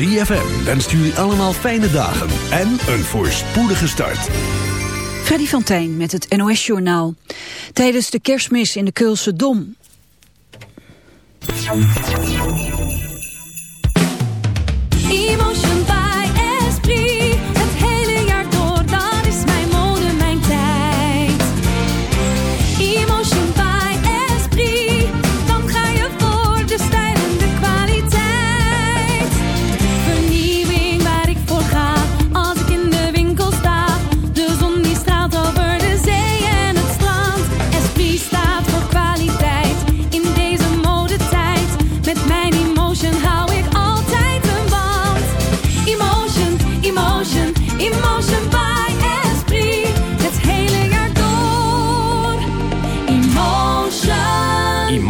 ZFM wenst jullie allemaal fijne dagen en een voorspoedige start. Freddy van Tijn met het NOS-journaal. Tijdens de kerstmis in de Keulse Dom...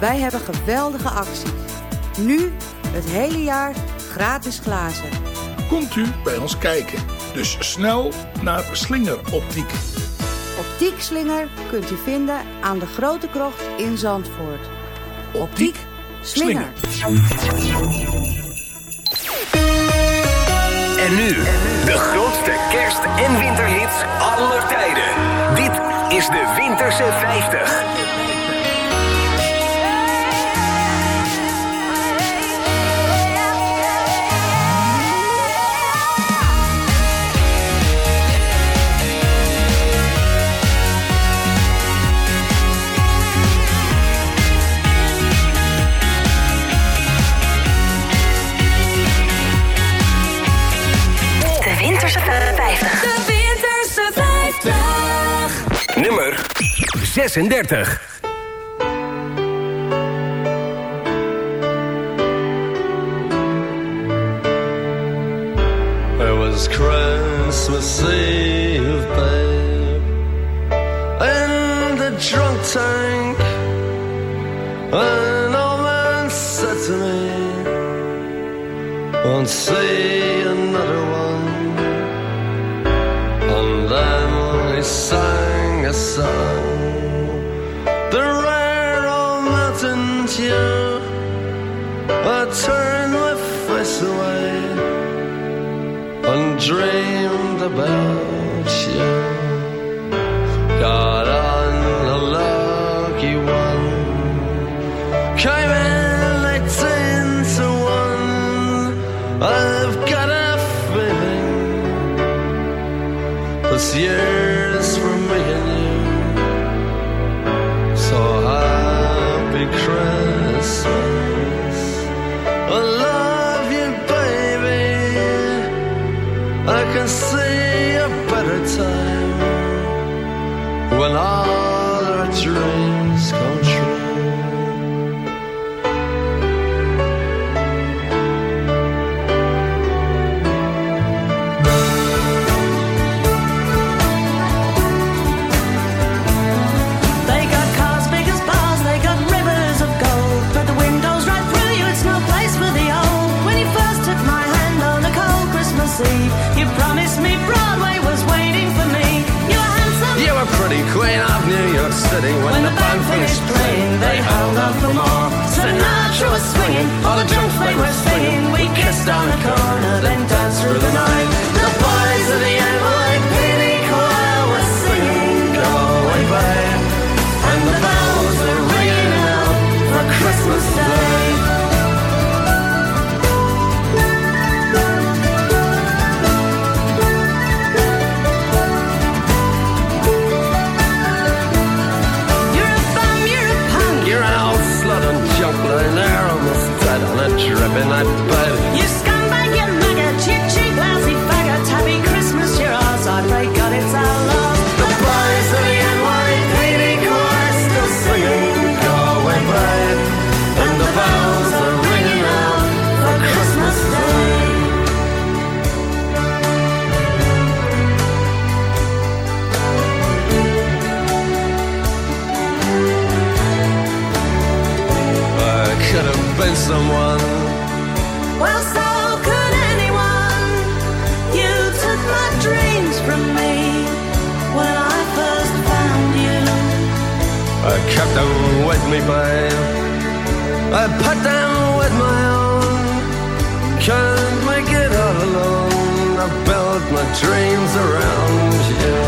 Wij hebben geweldige acties. Nu het hele jaar gratis glazen. Komt u bij ons kijken. Dus snel naar Slinger Optiek. Optiek Slinger kunt u vinden aan de Grote Krocht in Zandvoort. Optiek Slinger. En nu, de grootste kerst- en winterhits aller tijden. Dit is de Winterse 50. 36. It was Christmas Eve, babe, in the drunk tank. An old man said to me, "Won't see another one." And then he sang a song, dreamed about all the drums they were singing. We kissed on the corner, then danced through the night. Me, babe. I put them with my own. Can't make it all alone. I built my dreams around you.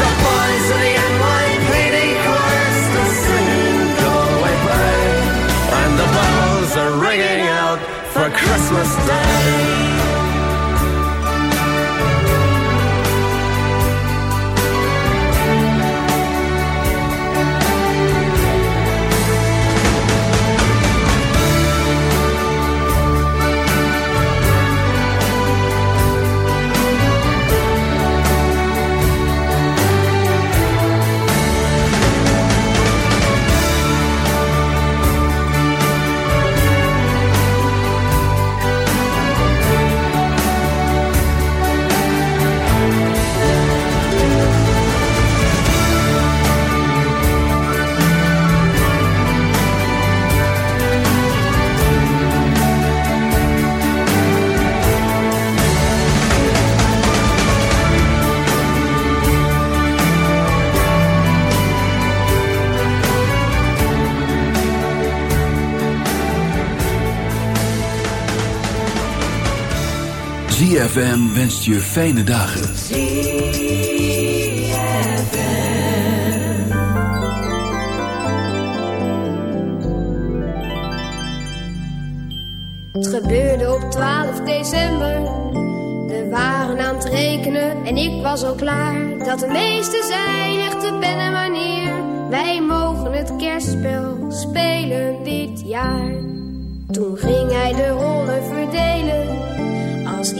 The boys of the NYPD choir still singing, "Go away, babe." And the bells are ringing out for Christmas Day. ZFM wenst je fijne dagen. Het gebeurde op 12 december. We waren aan het rekenen en ik was al klaar. Dat de meesten zijn echte pen en manier. Wij mogen het kerstspel spelen dit jaar. Toen ging hij de rollen verdelen.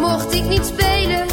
Mocht ik niet spelen.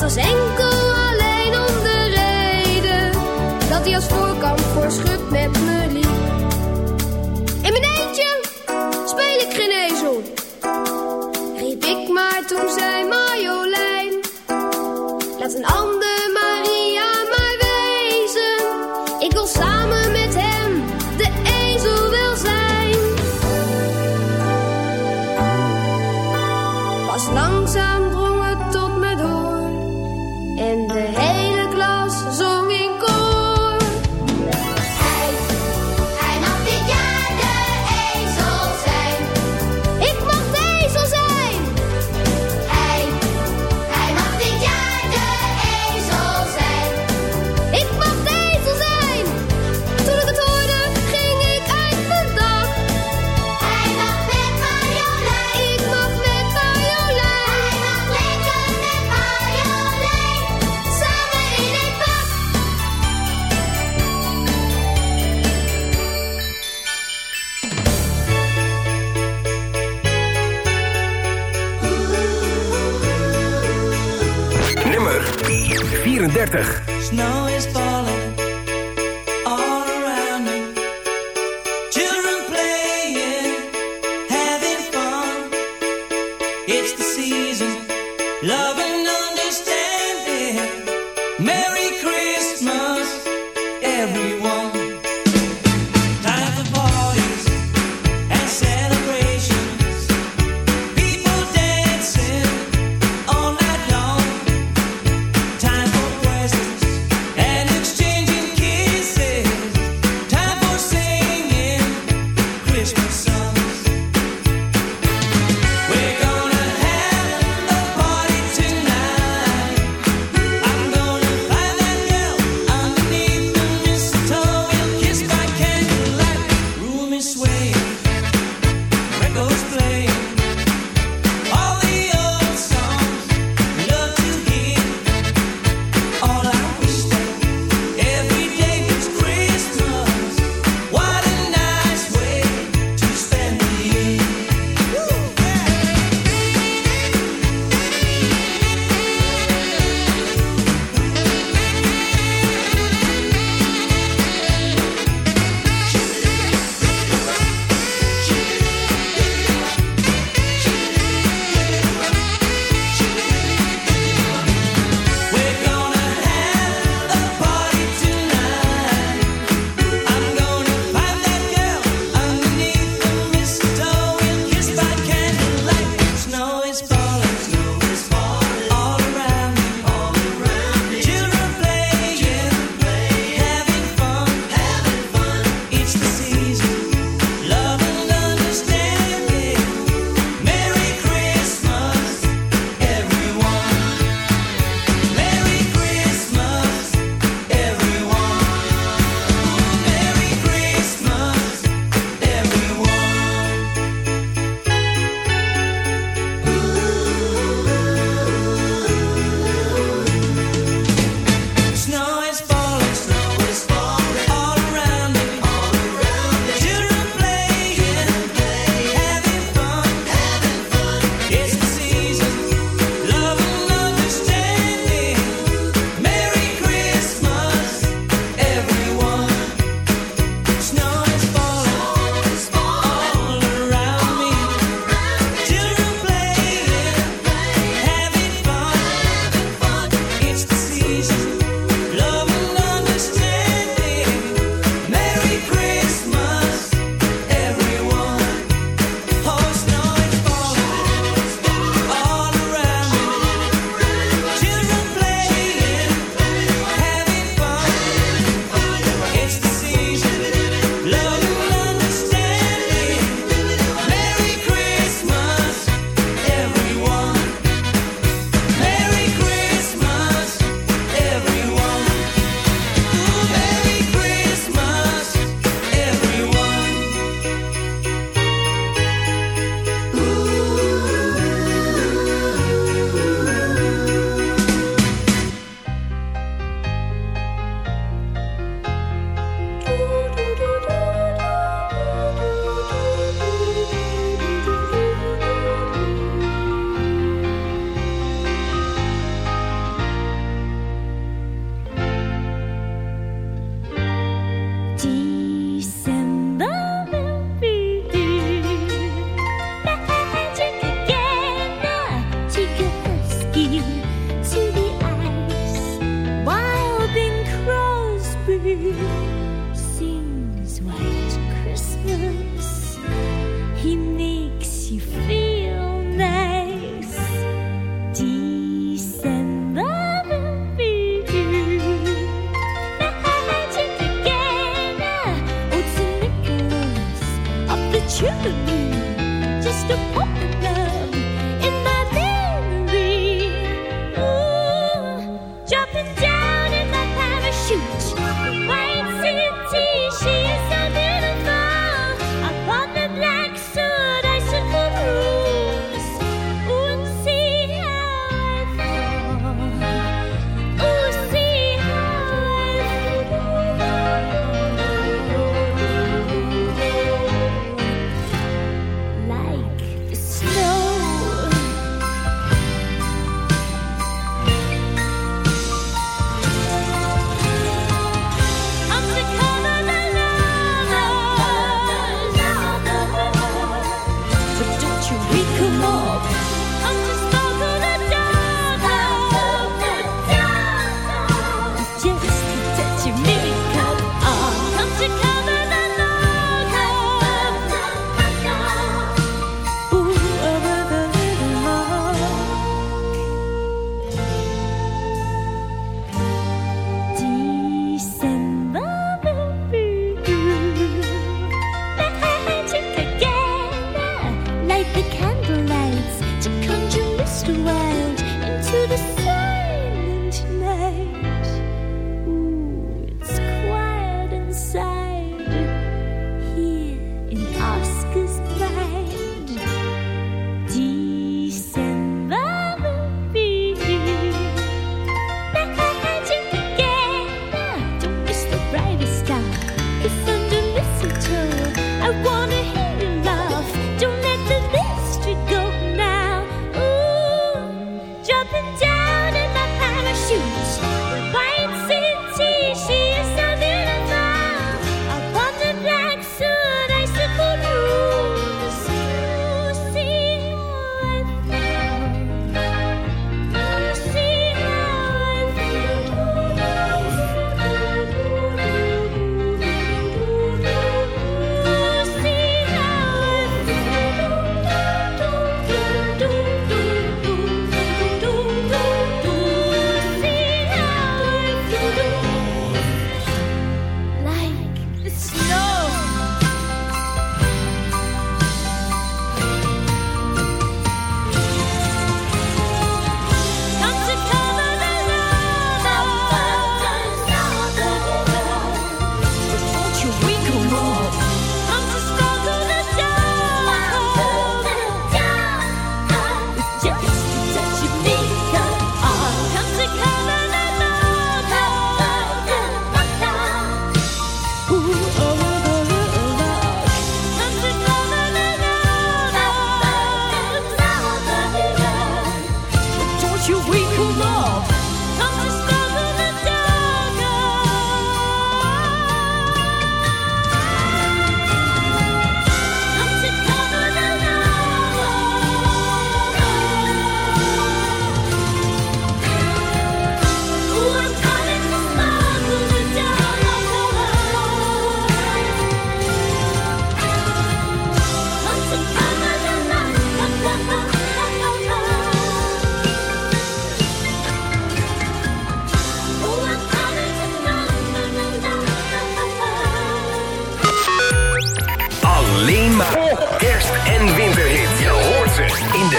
Dat was enkel alleen om de reden dat hij als voorkant voor schut met me liep. In mijn eentje speel ik geen riep ik maar toen zei Majolijn. Laat een ander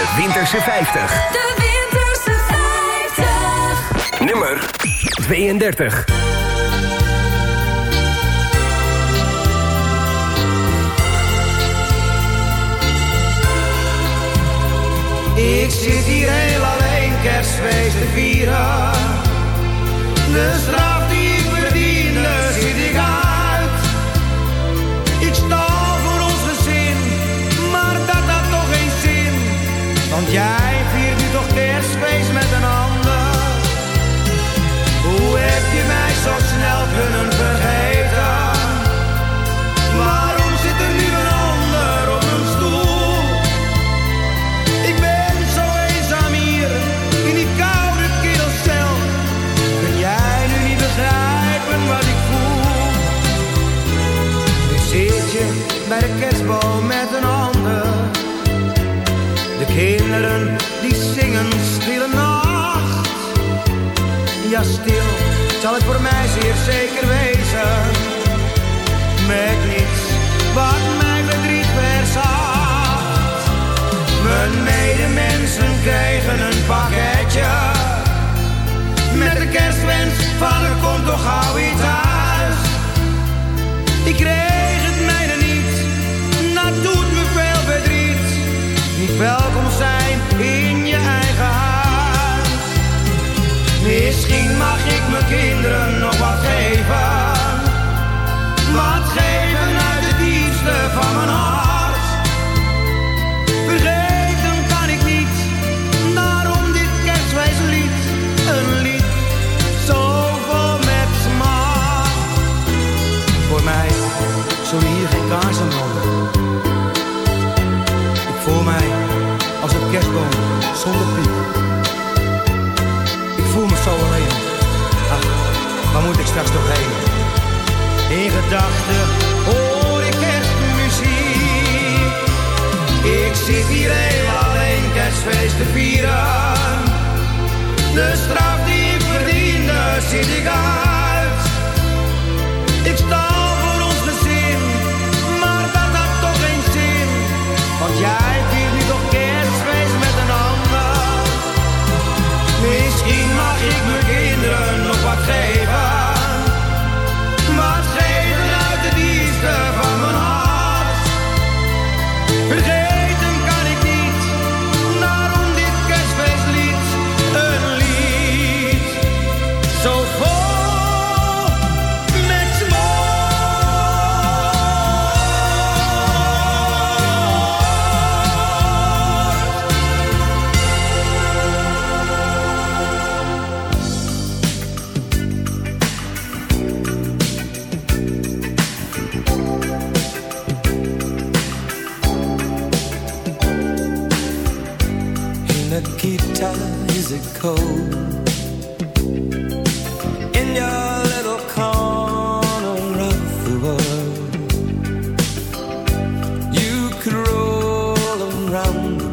De Winterse 50. De Winterse 50. Nummer 32. Ik zit hier heel alleen kerstfeest te vieren. De straat jij Kinderen die zingen stille nacht. Ja, stil zal het voor mij zeer zeker wezen. Met niets wat mijn verdriet verzacht. Mijn medemensen krijgen een pakketje. Met de kerstwens van er komt toch gauw iets uit. Ik kreeg ik mijn kinderen.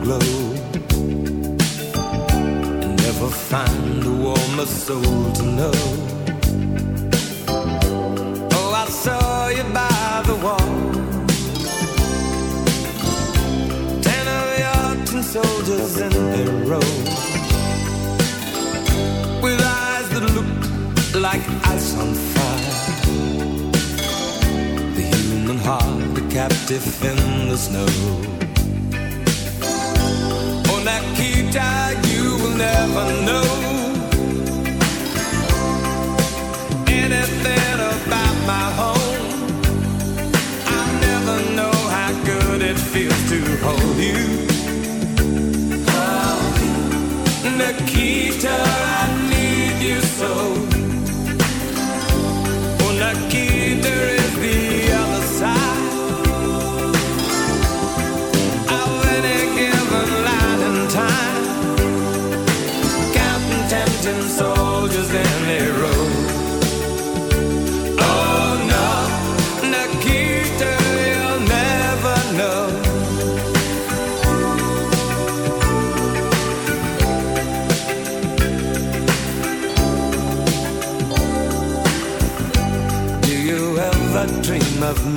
Around and never find a warmer soul to know. Oh, I saw you by the wall. Ten of your tin soldiers in a row with eyes that looked like ice on fire. The human heart, a captive in the snow. Nikita, you will never know anything about my home. I never know how good it feels to hold you. Oh, Nikita,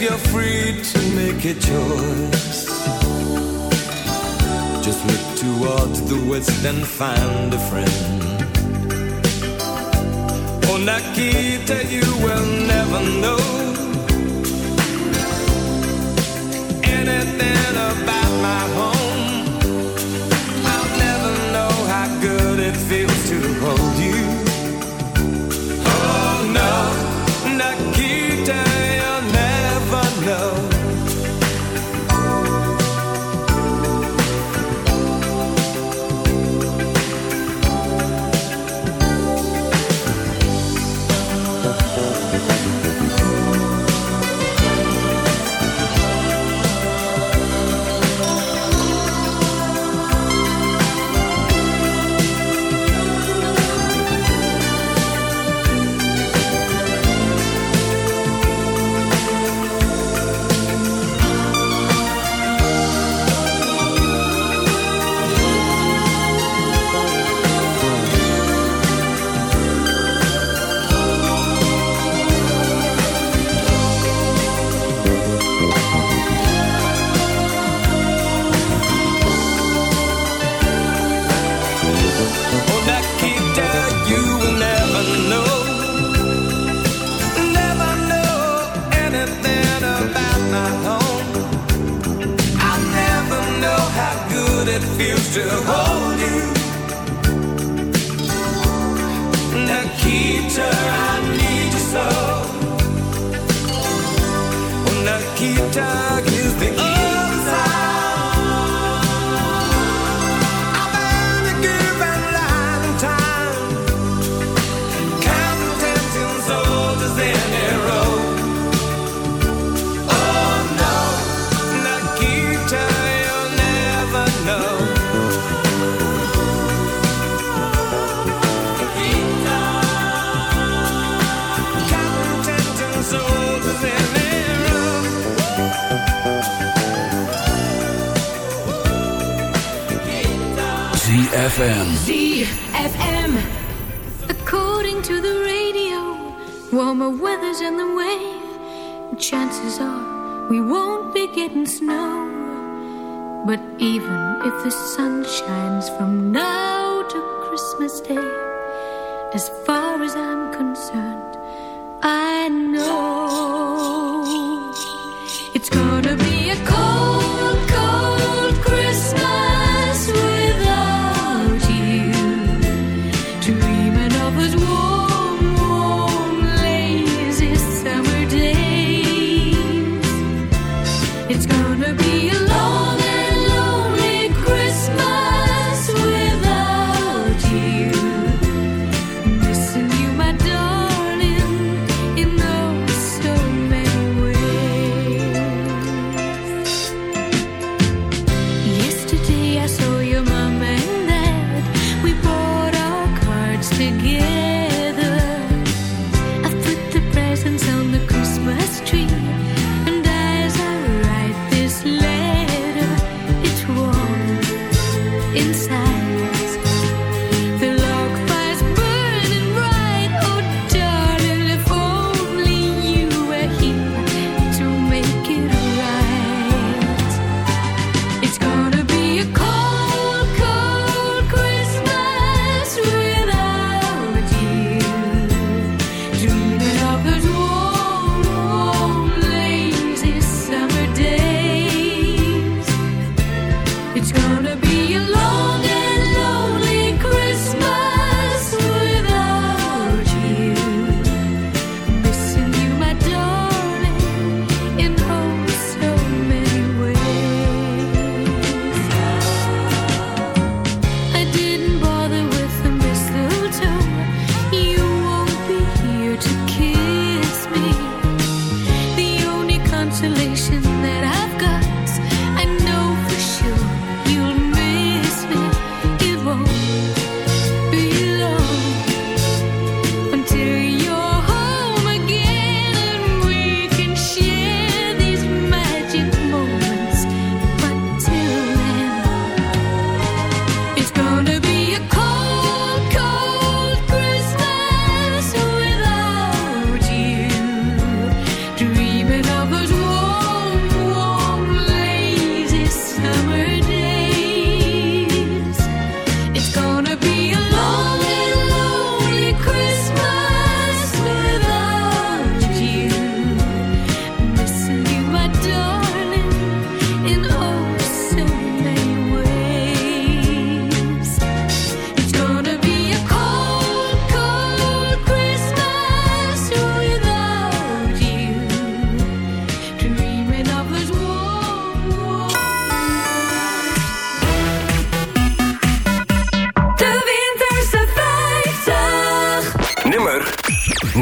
You're free to make a choice, just look towards the west and find a friend. Oh, Nikita, you will never know anything about my home. To hold you. Nikita, I need you so. Nikita, won't snow. But even if the sun shines from now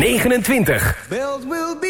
29. Bells will be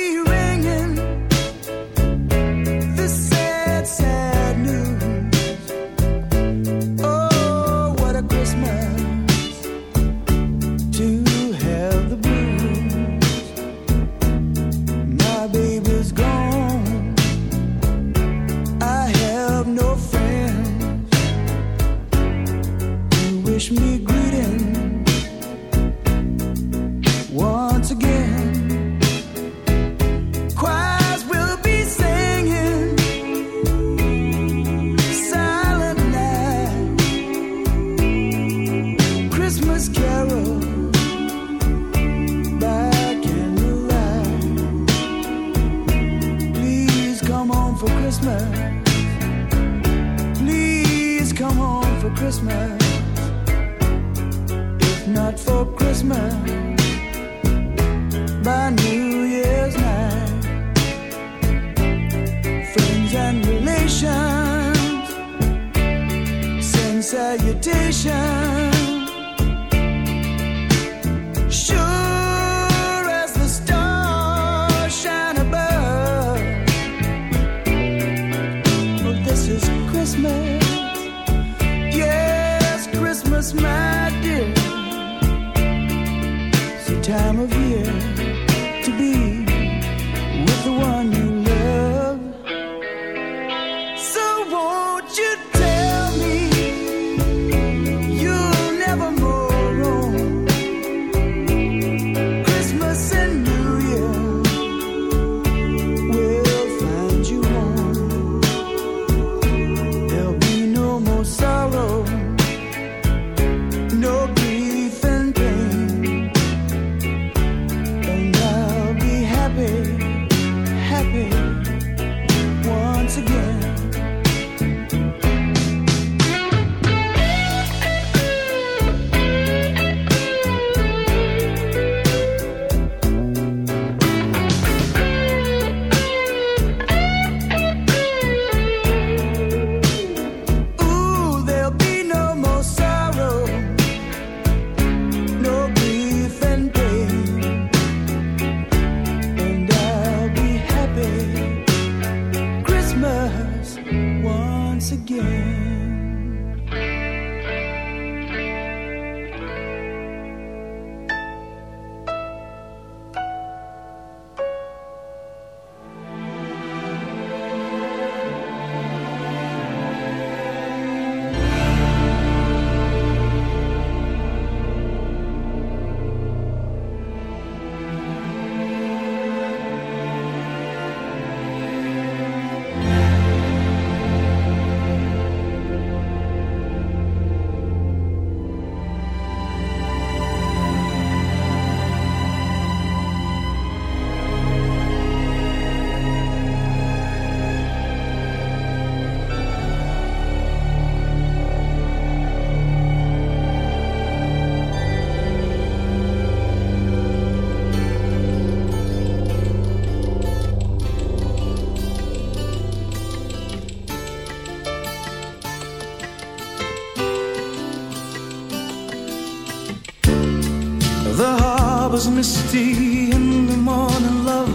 The harbor's misty in the morning, love.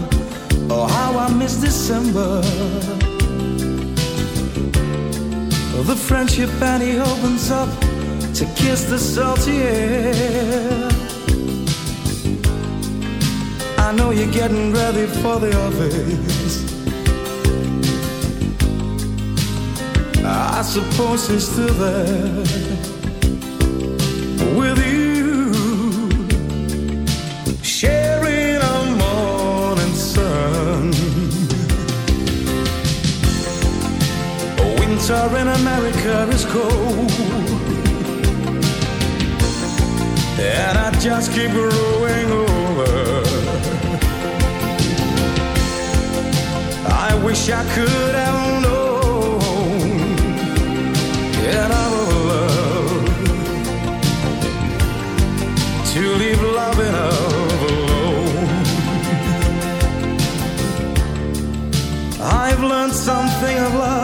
Oh, how I miss December. The friendship and opens up to kiss the salty air. I know you're getting ready for the office. I suppose he's still there with you, Winter in America is cold, and I just keep growing over. I wish I could have known that I would love to leave loving alone. I've learned something of love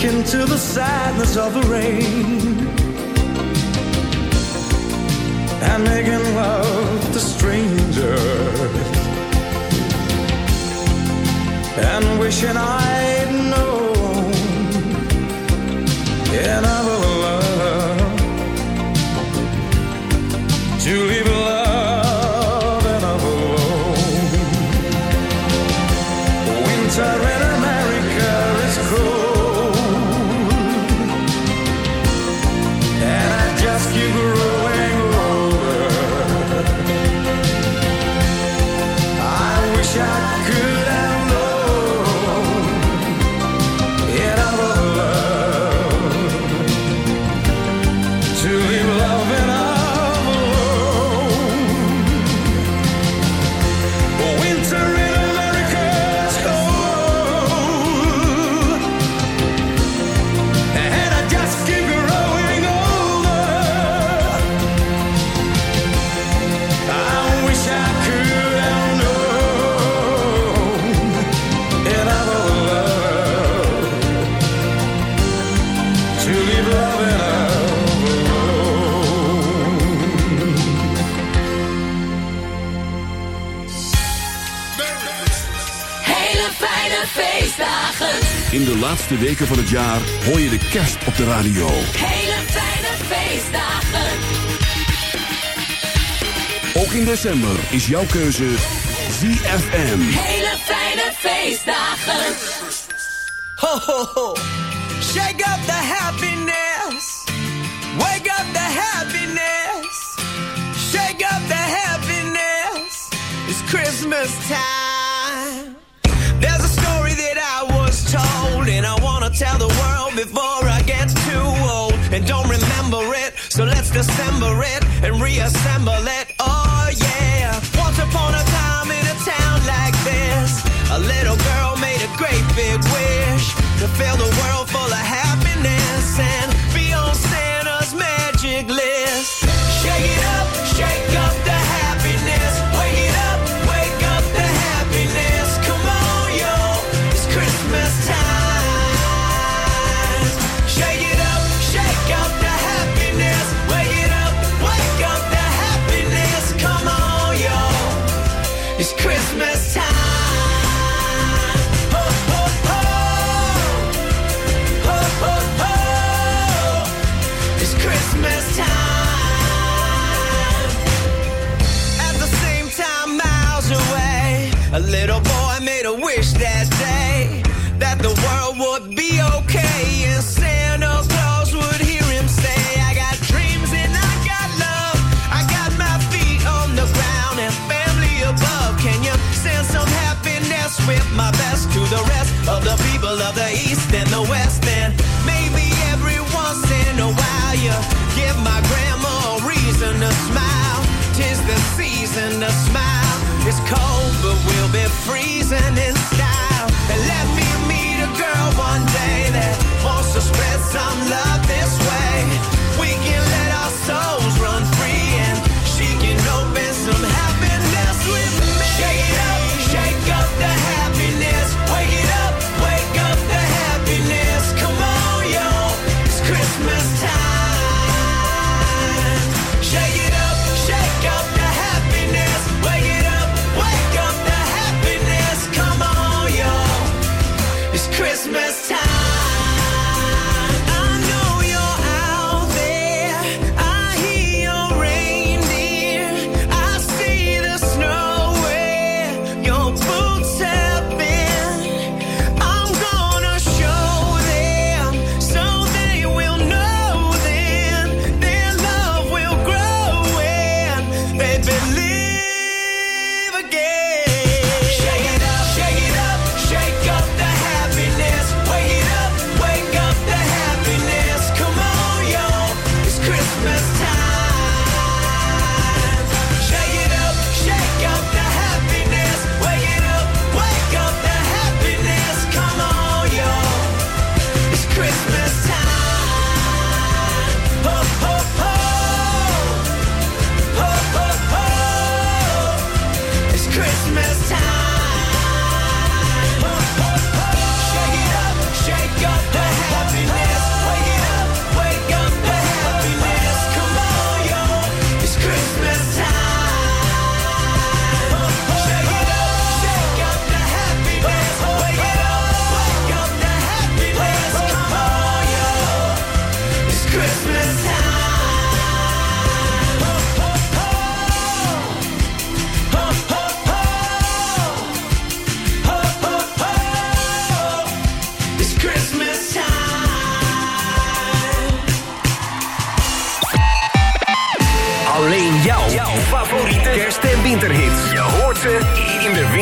I wake into the sadness of the rain. And making love to strangers. And wishing I'd laatste weken van het jaar hoor je de kerst op de radio. Hele fijne feestdagen. Ook in december is jouw keuze ZFM. Hele fijne feestdagen. Ho, ho, ho. Shake up the happiness. Wake up the happiness. Shake up the happiness. It's Christmas time. There's a so dissemble it and reassemble it. Oh, yeah. Once upon a time in a town like this, a little girl made a great big wish to fill the world It's cold, but we'll be freezing.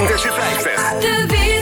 20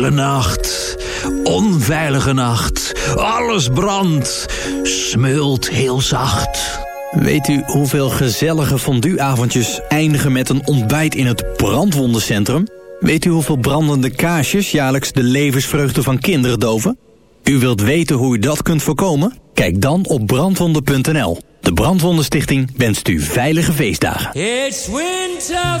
Stille nacht, onveilige nacht, alles brandt, smult heel zacht. Weet u hoeveel gezellige fondueavondjes eindigen met een ontbijt in het brandwondencentrum? Weet u hoeveel brandende kaarsjes jaarlijks de levensvreugde van kinderen doven? U wilt weten hoe u dat kunt voorkomen? Kijk dan op brandwonden.nl. De Brandwondenstichting wenst u veilige feestdagen. It's winter.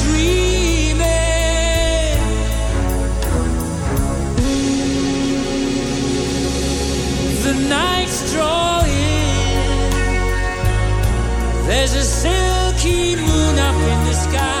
There's a silky moon up in the sky.